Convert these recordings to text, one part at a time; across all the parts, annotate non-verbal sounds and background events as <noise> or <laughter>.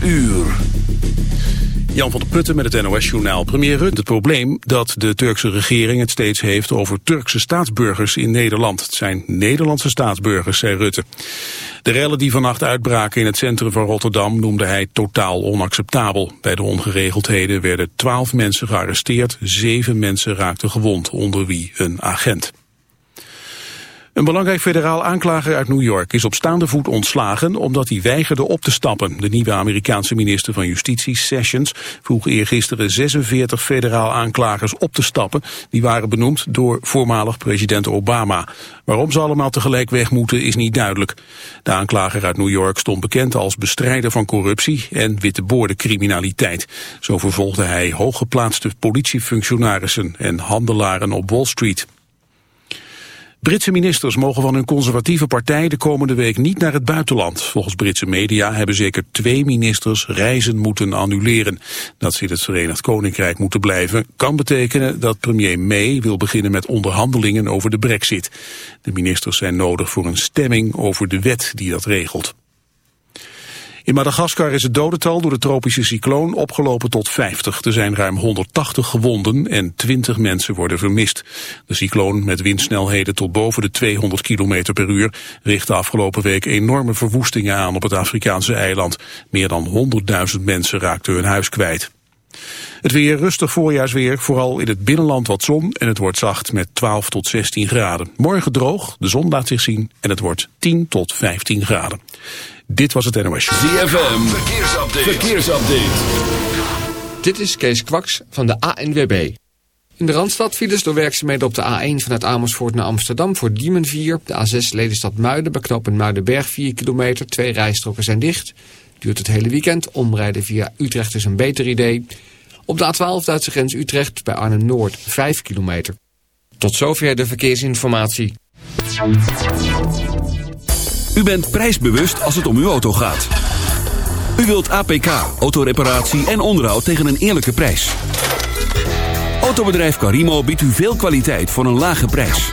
12 uur. Jan van der Putten met het NOS-journaal. Premier Rutte het probleem dat de Turkse regering het steeds heeft over Turkse staatsburgers in Nederland. Het zijn Nederlandse staatsburgers, zei Rutte. De rellen die vannacht uitbraken in het centrum van Rotterdam noemde hij totaal onacceptabel. Bij de ongeregeldheden werden twaalf mensen gearresteerd, zeven mensen raakten gewond, onder wie een agent. Een belangrijk federaal aanklager uit New York is op staande voet ontslagen omdat hij weigerde op te stappen. De nieuwe Amerikaanse minister van Justitie, Sessions, vroeg eergisteren 46 federaal aanklagers op te stappen. Die waren benoemd door voormalig president Obama. Waarom ze allemaal tegelijk weg moeten is niet duidelijk. De aanklager uit New York stond bekend als bestrijder van corruptie en witteboordencriminaliteit. Zo vervolgde hij hooggeplaatste politiefunctionarissen en handelaren op Wall Street. Britse ministers mogen van hun conservatieve partij de komende week niet naar het buitenland. Volgens Britse media hebben zeker twee ministers reizen moeten annuleren. Dat ze in het Verenigd Koninkrijk moeten blijven kan betekenen dat premier May wil beginnen met onderhandelingen over de brexit. De ministers zijn nodig voor een stemming over de wet die dat regelt. In Madagaskar is het dodental door de tropische cycloon opgelopen tot 50. Er zijn ruim 180 gewonden en 20 mensen worden vermist. De cycloon met windsnelheden tot boven de 200 km per uur richtte afgelopen week enorme verwoestingen aan op het Afrikaanse eiland. Meer dan 100.000 mensen raakten hun huis kwijt. Het weer rustig voorjaarsweer, vooral in het binnenland wat zon en het wordt zacht met 12 tot 16 graden. Morgen droog, de zon laat zich zien en het wordt 10 tot 15 graden. Dit was het NOS. ZFM, verkeersupdate. verkeersupdate. Dit is Kees Kwaks van de ANWB. In de Randstad files door werkzaamheden op de A1 vanuit Amersfoort naar Amsterdam voor Diemen 4. De A6 Ledenstad Muiden bij knooppunt Muidenberg 4 kilometer. Twee rijstroken zijn dicht. Duurt het hele weekend. Omrijden via Utrecht is een beter idee. Op de A12 Duitse grens Utrecht bij Arnhem-Noord 5 kilometer. Tot zover de verkeersinformatie. U bent prijsbewust als het om uw auto gaat. U wilt APK, autoreparatie en onderhoud tegen een eerlijke prijs. Autobedrijf Carimo biedt u veel kwaliteit voor een lage prijs.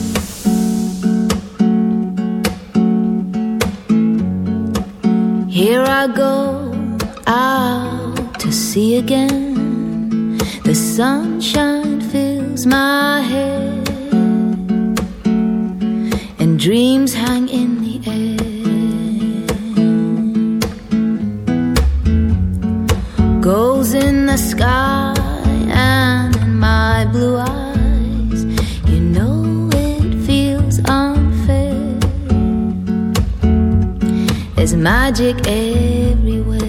Here I go out to sea again. The sunshine fills my head, and dreams hang in the air. Goals in the sky magic everywhere.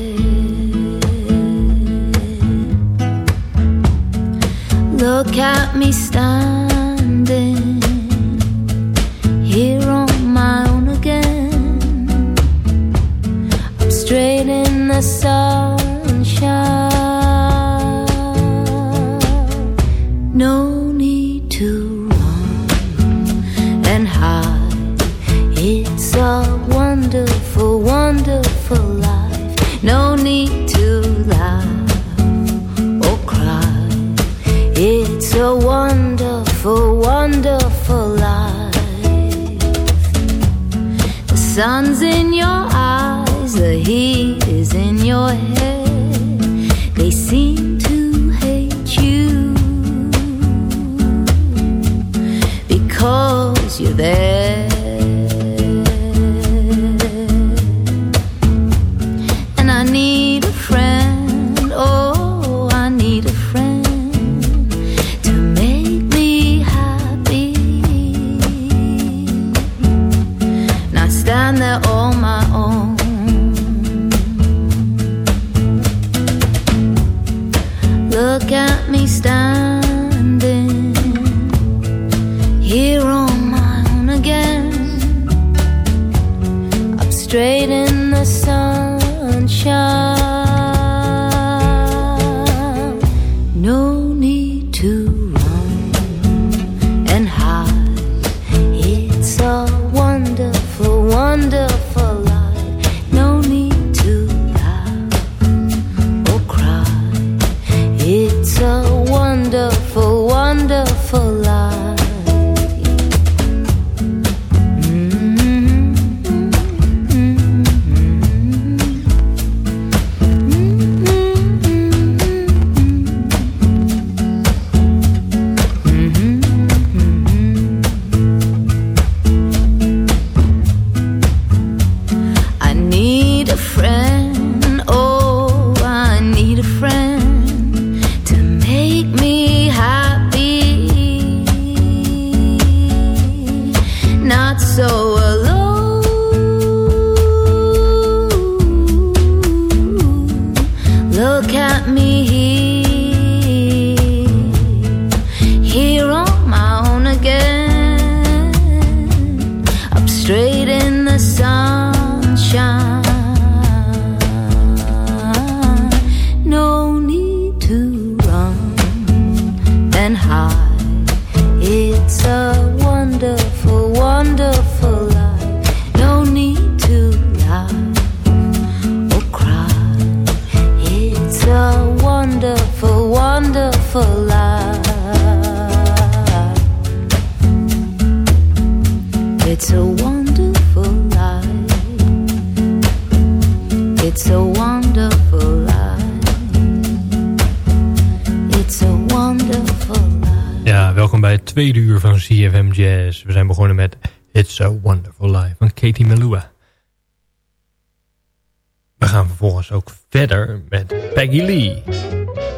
Look at me standing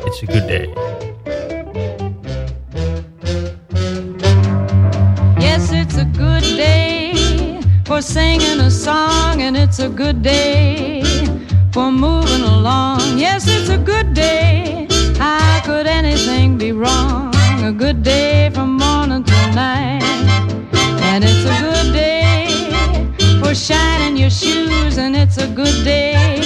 It's a good day. Yes, it's a good day for singing a song, and it's a good day for moving along. Yes, it's a good day. How could anything be wrong? A good day from morning till night. And it's a good day for shining your shoes, and it's a good day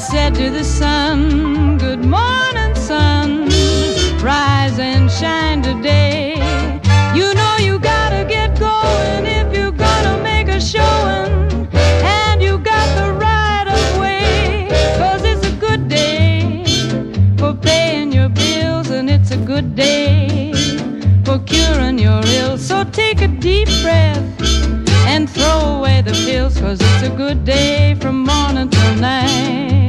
said to the sun, Good morning, sun. Rise and shine today. You know you gotta get going if you're gonna make a showing. And you got the right of way. Cause it's a good day for paying your bills, and it's a good day for curing your ills. So take a deep breath and throw away the pills, cause it's a good day from morning till night.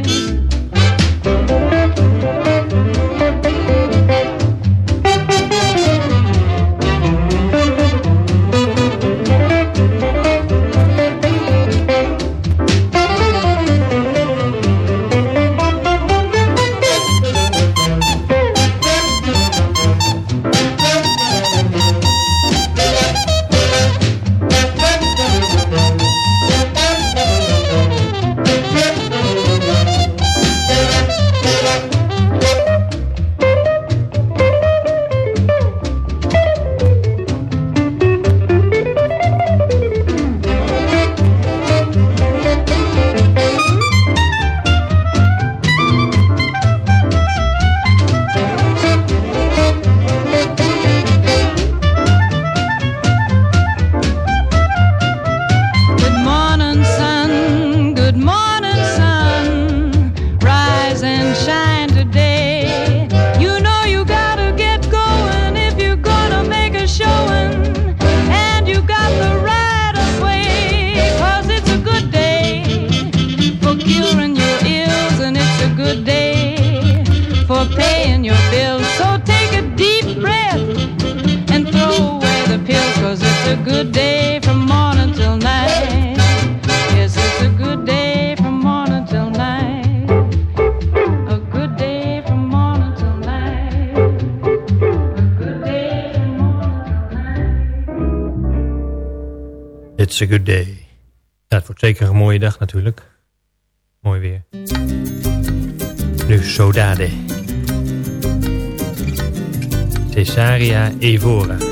Mooi weer. Nu Sodade. Cesaria Evora.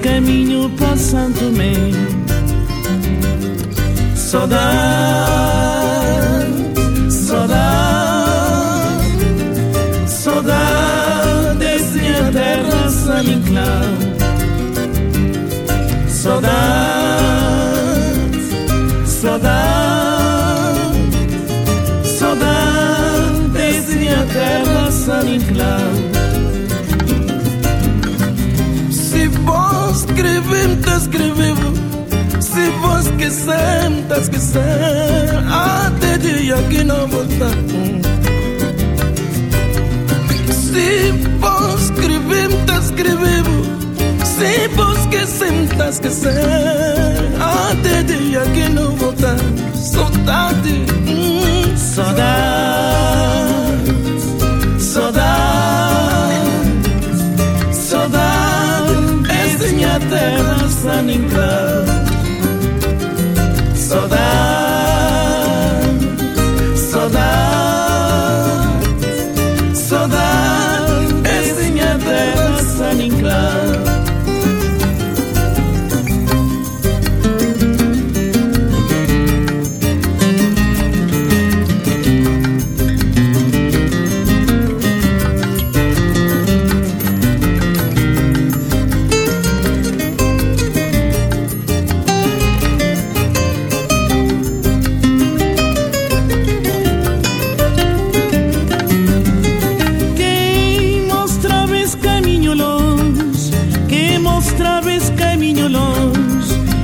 caminho para Santo Tomé. Saudade, saudade, saudade desse minha é terra sem claro. Saudade, saudade, saudade desse minha é terra sem claro. Tá escrevendo Se vos esquecem, tá esquecendo Até dia que não voltar se vos escrever, tá escrevendo Se vos esquecer, tá esquecendo Até dia que não voltar Saudade, hum, saudade é minha terra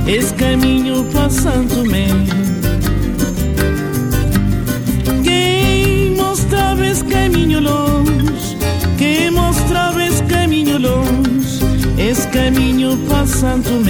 esse caminho passando me. Quem mostrava esse caminho longe, quem mostrava esse caminho longe, esse caminho passando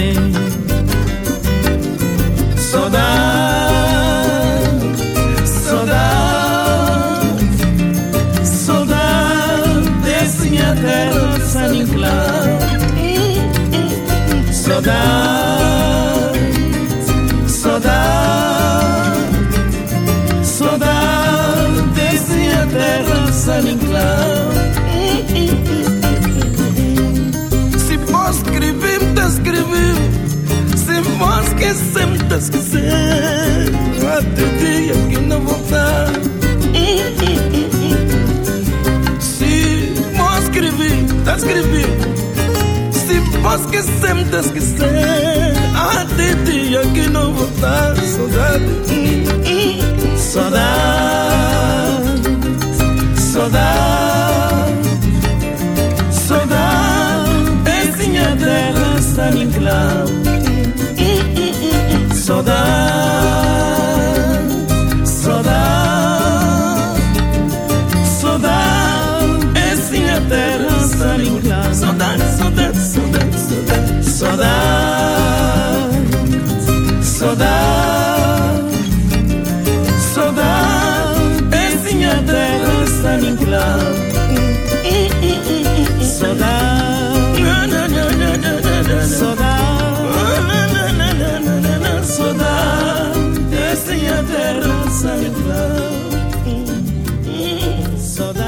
vos esquecer, tá esquecendo Até o dia não voltar. Se vos escrever, tá escrevendo. Se vos esquecer, tá esquecendo Até dia que não voltar. Saudade, saudade. Saudade. Saudade. Esse minha terra está em claro Soda, soda, soda es minha terra, sarinha. Soda, soda, soda, soda, soda, soda, soda es minha terra, sarinha. Soda, soda, soda. Terra está em claro. Saudade,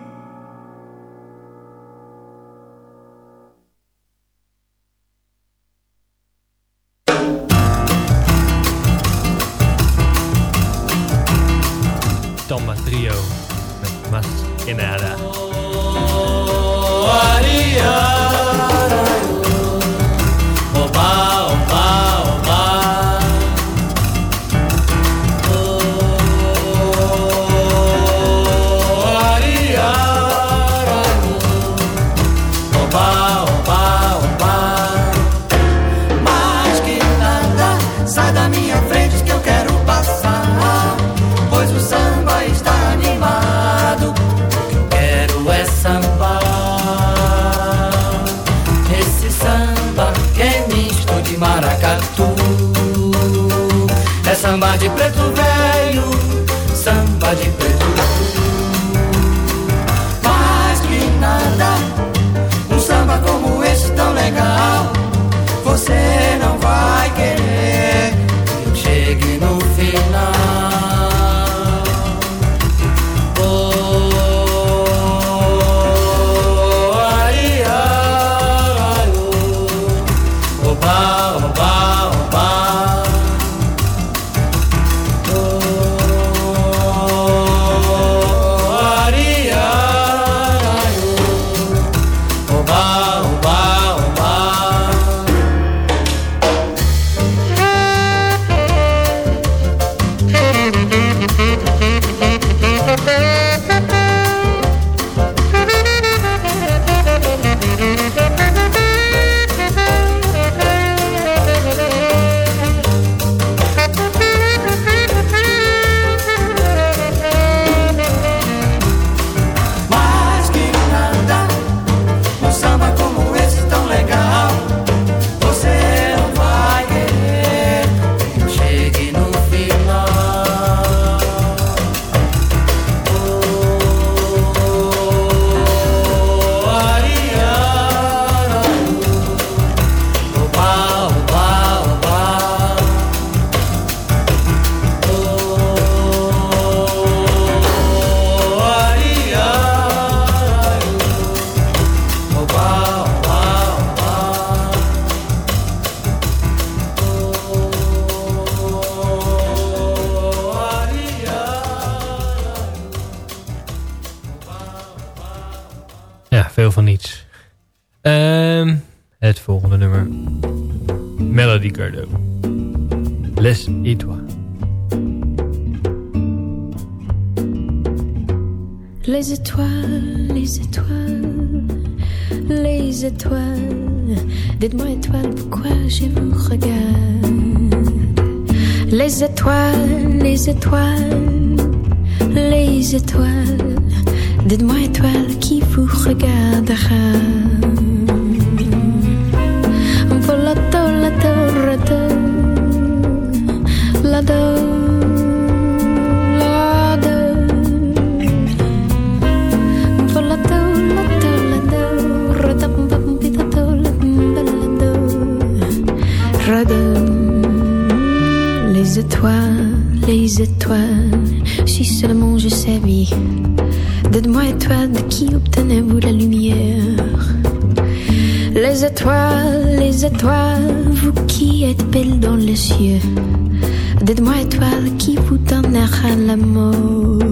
Hadi het volgende nummer. Melody Gardot. Les Étoiles. Les étoiles, les étoiles, les étoiles. Dites-moi étoiles, pourquoi je vous regarde Les étoiles, les étoiles, les étoiles. Dites-moi étoiles qui vous regardera Les étoiles, les étoiles, si seulement je savais. Dites-moi étoiles, de qui obtenez-vous la lumière? Les étoiles, les étoiles, vous qui êtes belles dans les cieux. Dites-moi étoiles, qui vous donnera l'amour?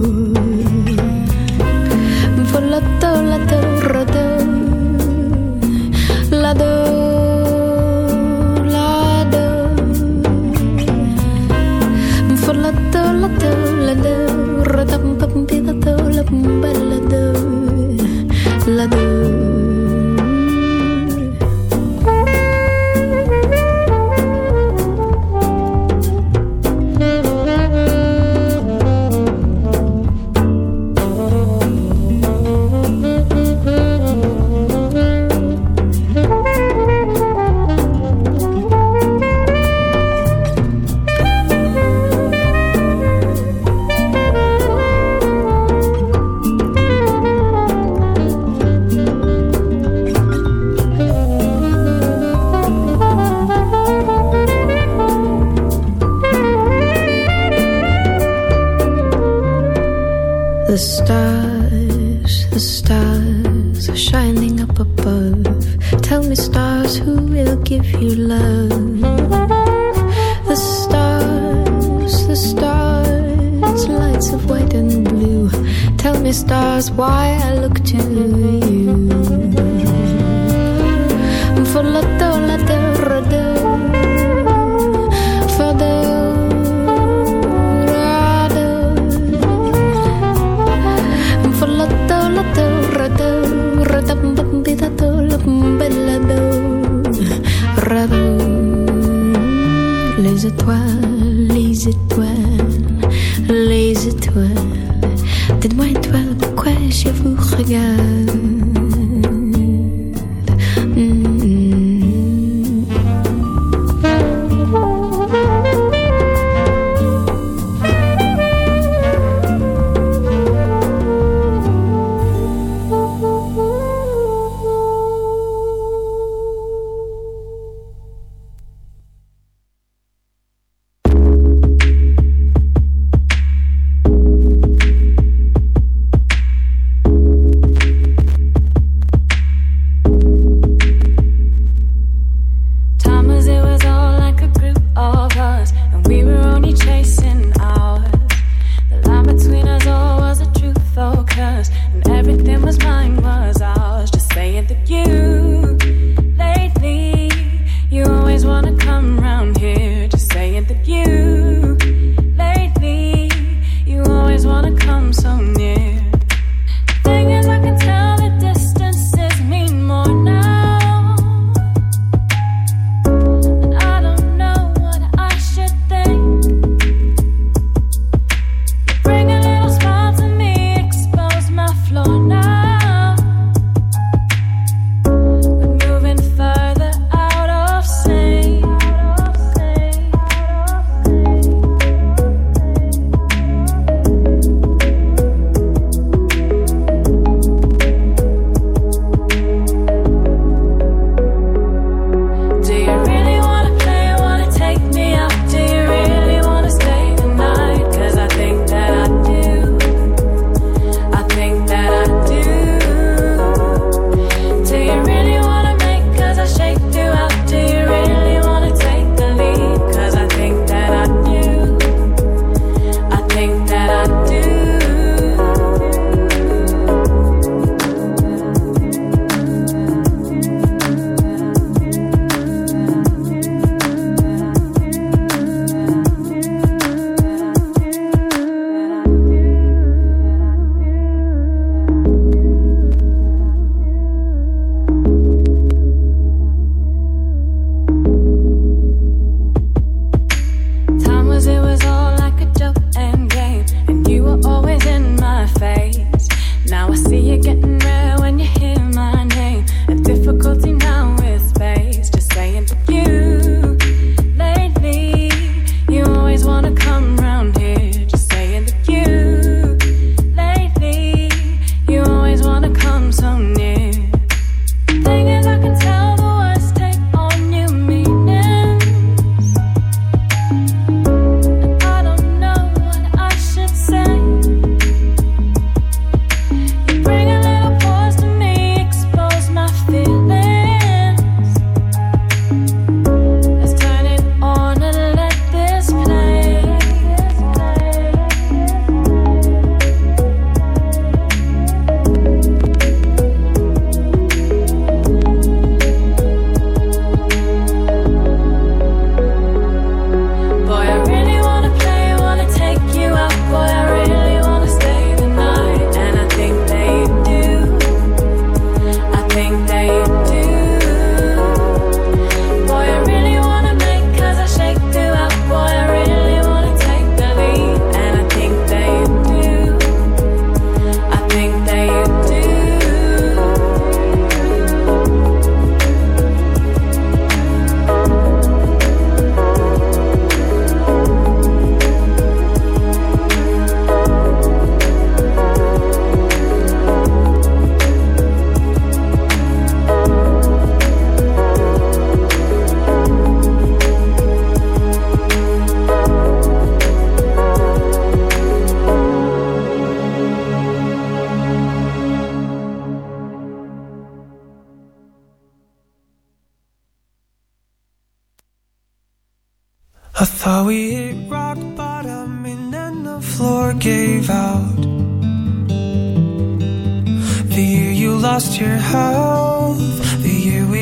That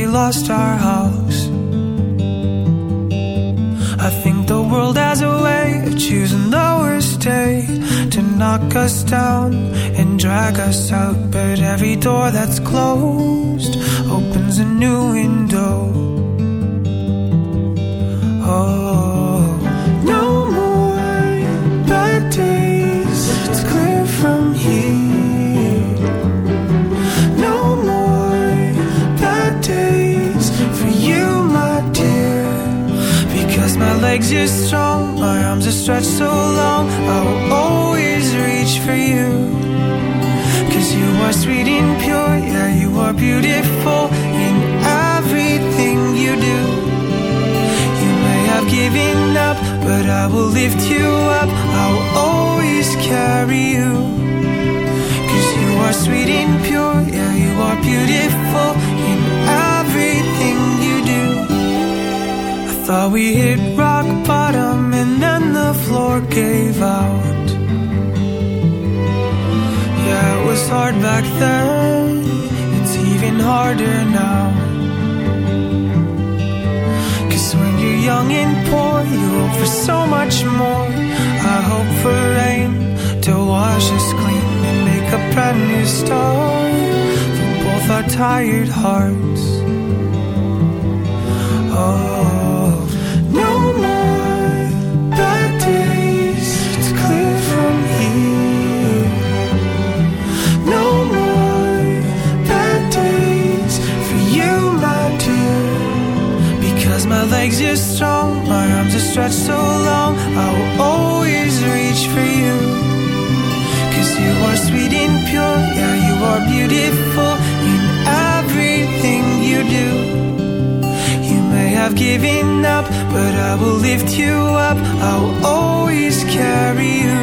lost our house. I think the world has a way of choosing the worst day to knock us down and drag us out. But every door that's closed opens a new window. Oh, legs are strong, my arms are stretched so long. I will always reach for you. Cause you are sweet and pure, yeah, you are beautiful in everything you do. You may have given up, but I will lift you up. I will always carry you. Cause you are sweet and pure, yeah, you are beautiful in everything you do. I thought we hit rock bottom and then the floor gave out. Yeah, it was hard back then, it's even harder now. Cause when you're young and poor, you hope for so much more. I hope for rain to wash us clean and make a brand new start for both our tired hearts. Oh, Legs are strong, my arms are stretched so long. I will always reach for you. Cause you are sweet and pure, yeah, you are beautiful in everything you do. You may have given up, but I will lift you up. I will always carry you.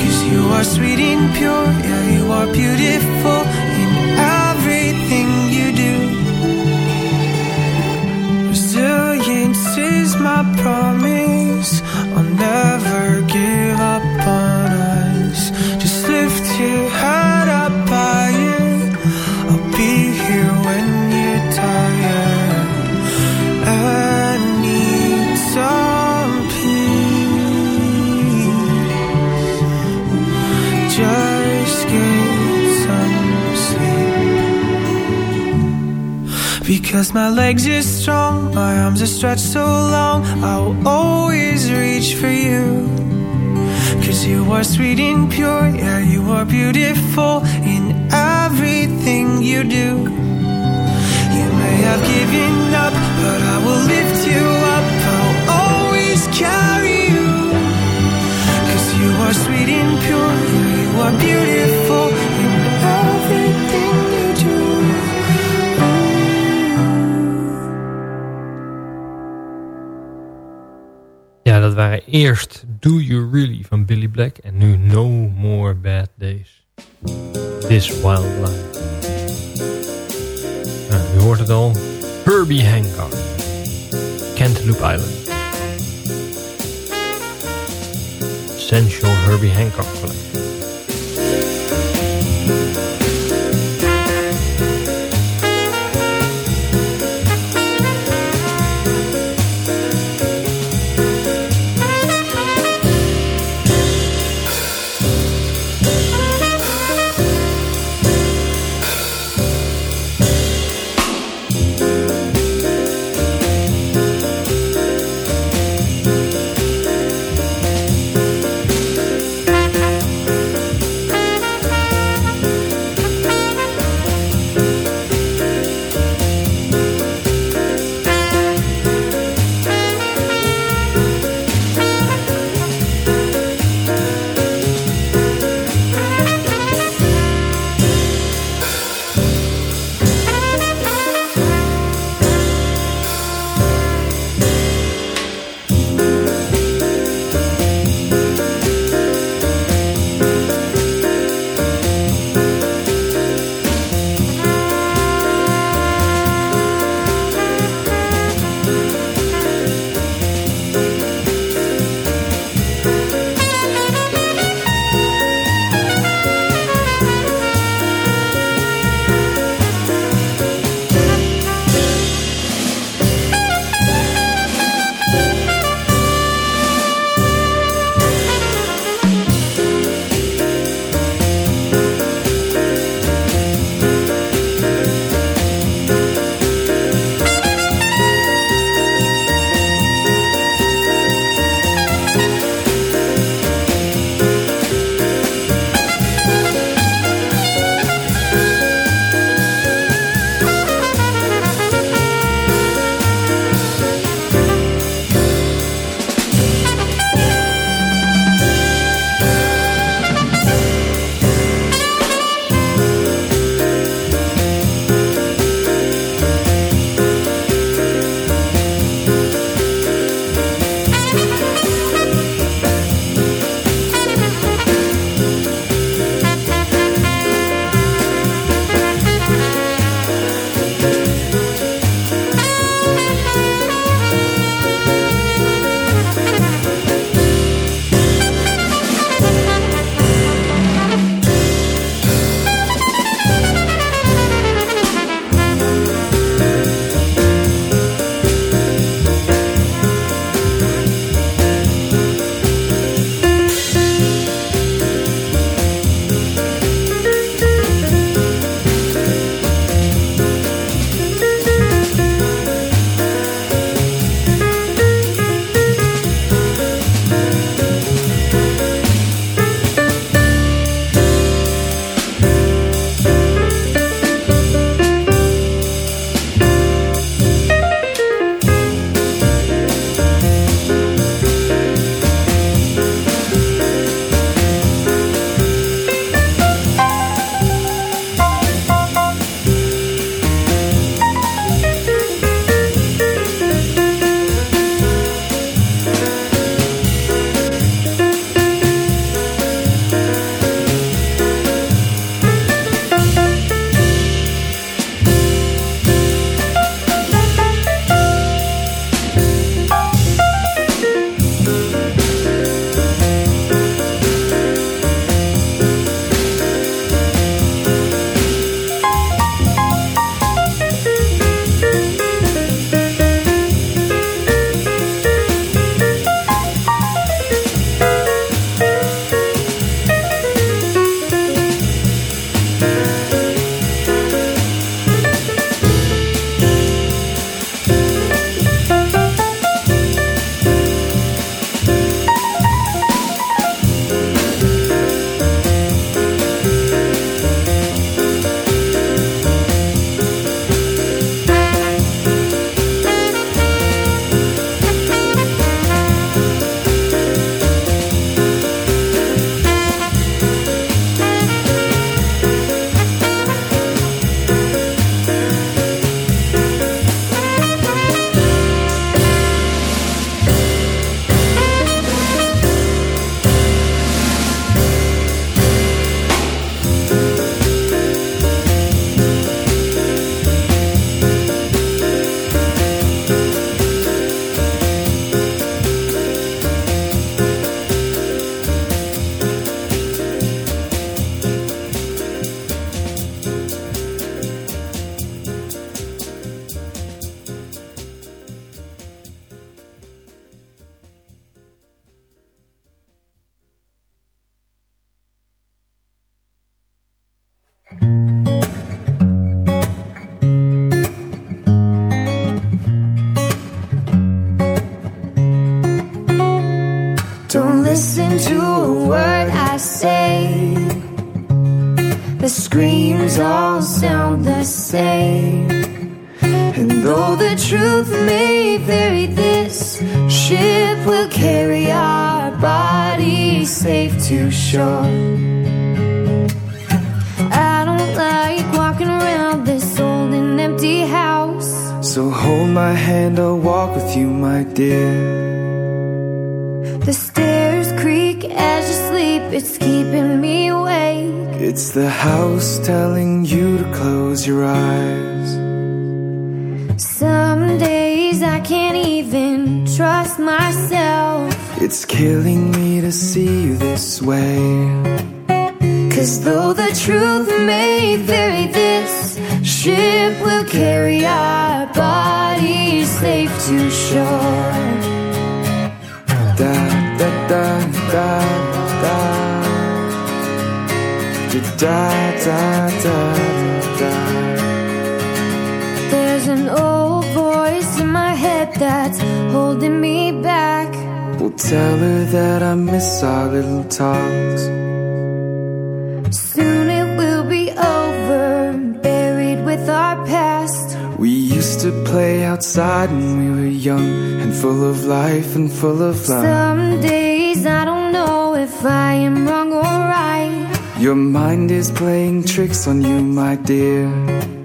Cause you are sweet and pure, yeah, you are beautiful promise. Because my legs are strong, my arms are stretched so long. I will always reach for you. Cause you are sweet and pure, yeah, you are beautiful in everything you do. You may have given up, but I will lift you up. I'll always carry you. Cause you are sweet and pure, yeah, you are beautiful dat waren eerst Do You Really van Billy Black en nu No More Bad Days. This Wild Life. Nou, u hoort het al. Herbie Hancock. Cantaloupe Island. Essential Herbie Hancock Collection. Will carry our bodies safe to shore. I don't like walking around this old and empty house. So hold my hand, I'll walk with you, my dear. The stairs creak as you sleep, it's keeping me awake. It's the house telling you to close your eyes. Some days I can't even trust myself. It's killing me to see you this way. Cause though the truth may vary, this ship will carry our bodies safe to shore. Da da da da da. Da da da da da. There's an old my head that's holding me back. We'll tell her that I miss our little talks. Soon it will be over, buried with our past. We used to play outside when we were young and full of life and full of love. Some days I don't know if I am wrong or right. Your mind is playing tricks on you, my dear.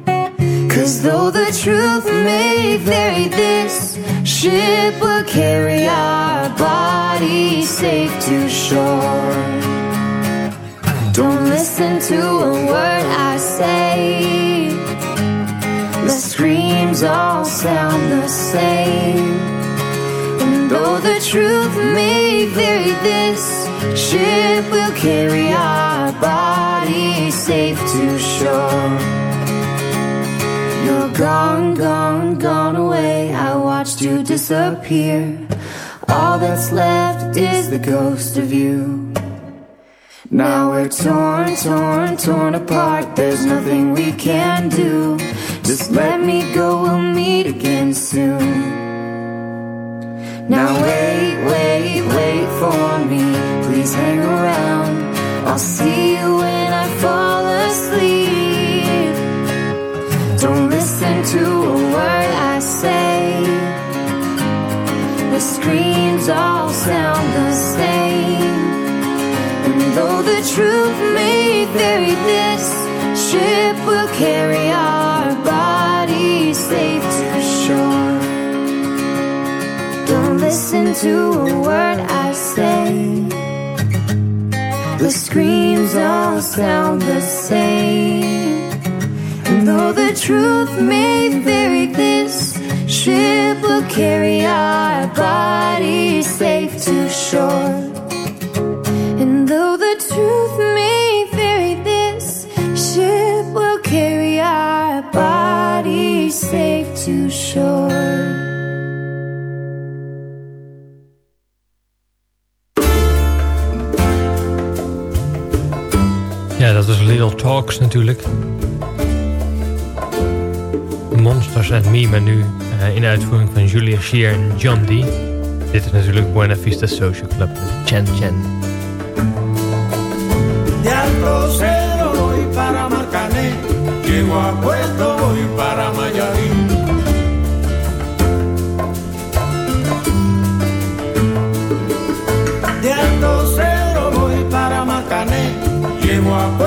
Cause though the truth may vary, this ship will carry our bodies safe to shore. Don't listen to a word I say. The screams all sound the same. And though the truth may vary, this ship will carry our bodies safe to shore. You're gone, gone, gone away. I watched you disappear. All that's left is the ghost of you. Now we're torn, torn, torn apart. There's nothing we can do. Just let me go, we'll meet again soon. Now wait, wait, wait for me. Please hang around. I'll see you when I fall asleep. To a word I say. The screams all sound the same. And though the truth may vary, this ship will carry our bodies safe to shore. Don't listen to a word I say. The screams all sound the same. Though the truth may vary, this ship will carry our bodies safe to shore. And though the truth may vary, this ship will carry our bodies safe to shore. Ja, dat is Little Talks natuurlijk. Monsters and Me, maar nu eh, in uitvoering van Julia Shear en John D. Dit is natuurlijk Buena Vista Social Club met Chen Chen. De Alto Cero voy para Marcané, llego a Puerto voy para Mayarín. De Alto Cero voy para Marcané, llego a Puerto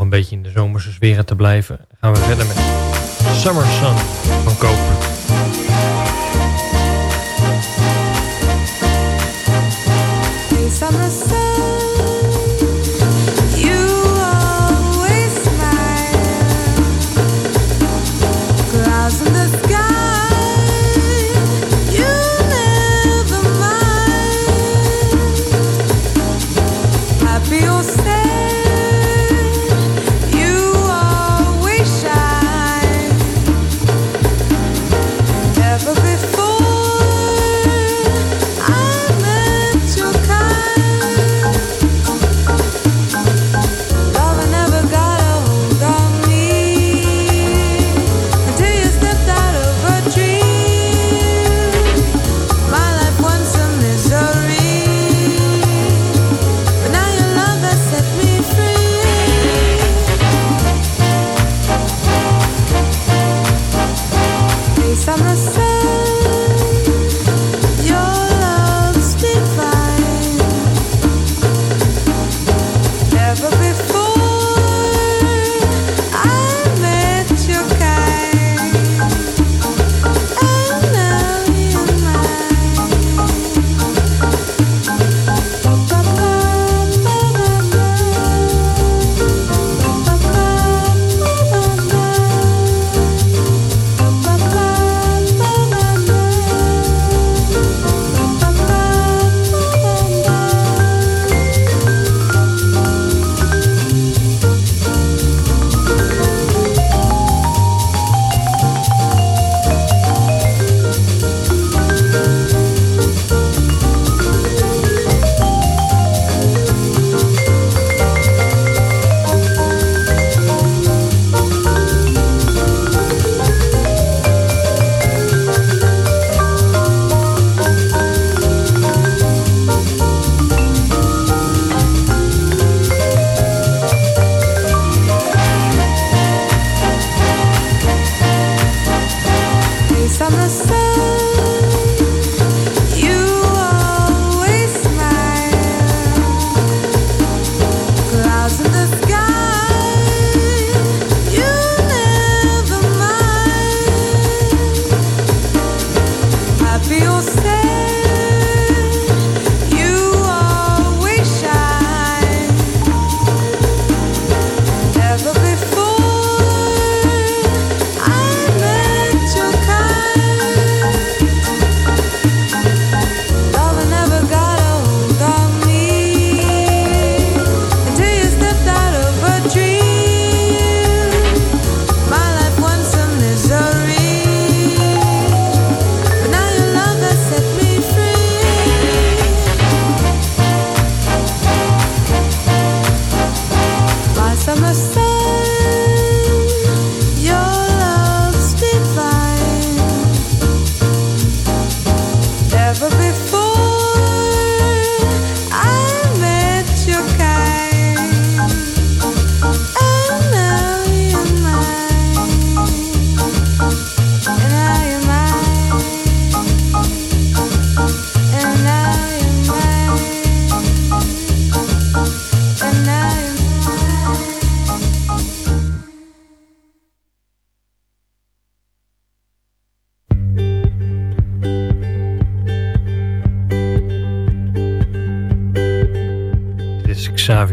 een beetje in de zomerse sferen te blijven, gaan we verder met Summer Sun van kopen.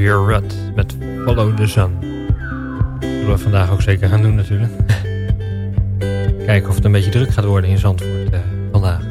Xavier met Follow the Sun. Dat zullen we vandaag ook zeker gaan doen natuurlijk. <laughs> Kijken of het een beetje druk gaat worden in Zandvoort eh, vandaag.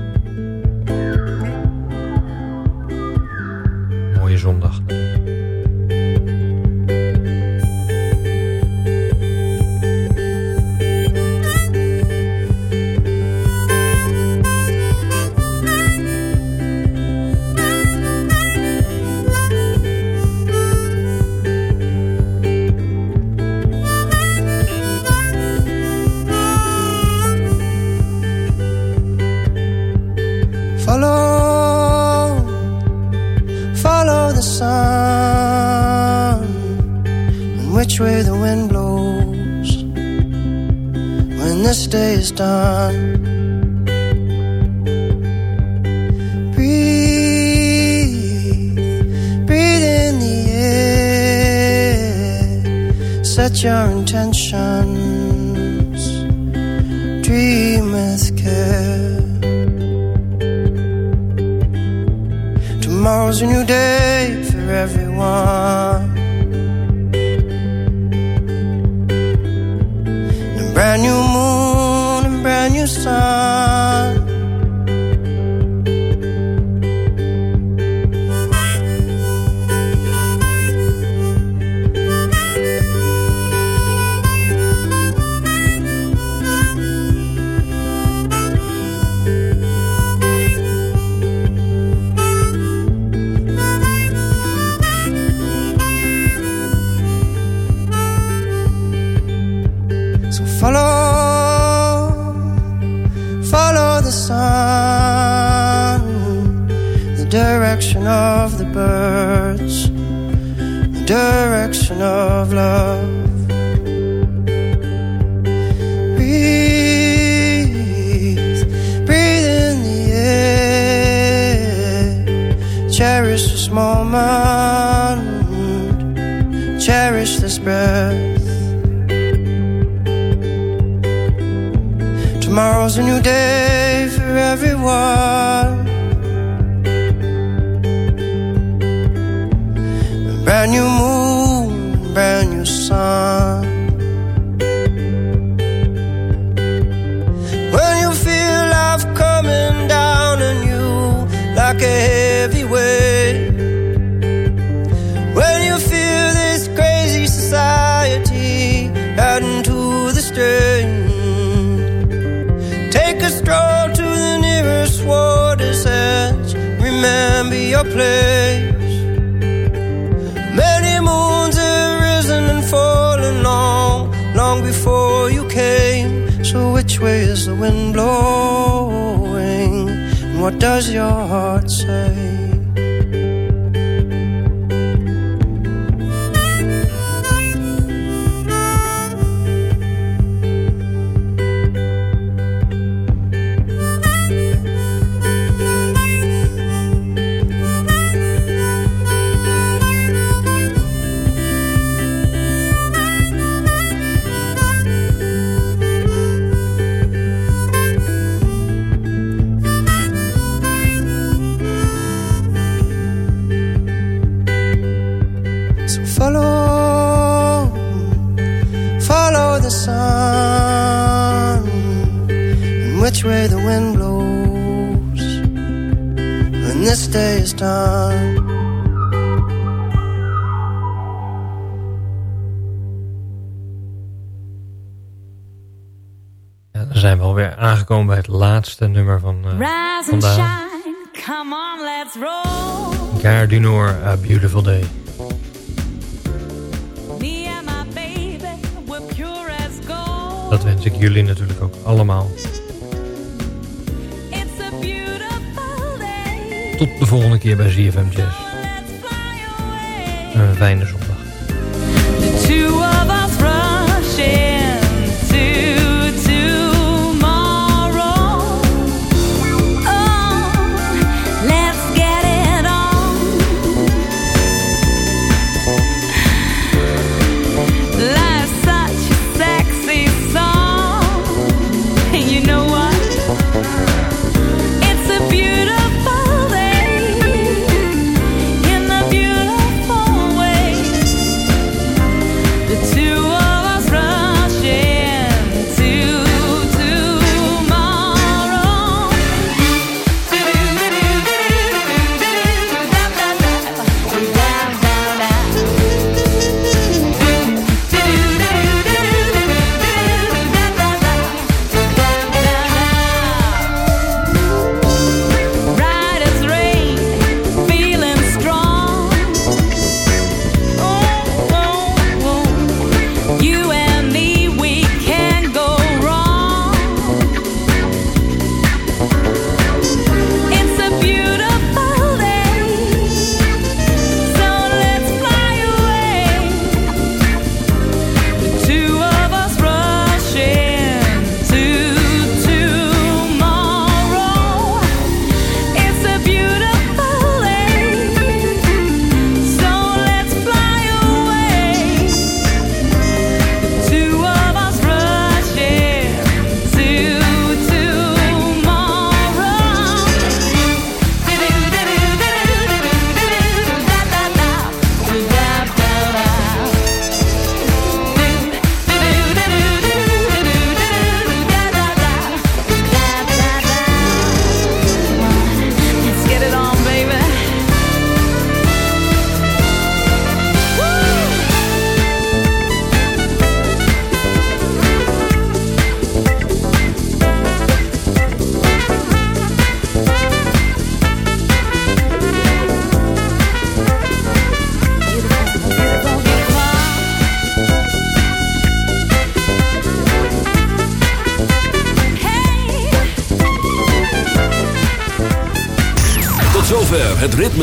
Het nummer van uh, vandaag. Come on, let's roll. Gaar Dunor, A Beautiful Day. Dat wens ik jullie natuurlijk ook allemaal. Tot de volgende keer bij ZFM Jazz. Een fijne zon.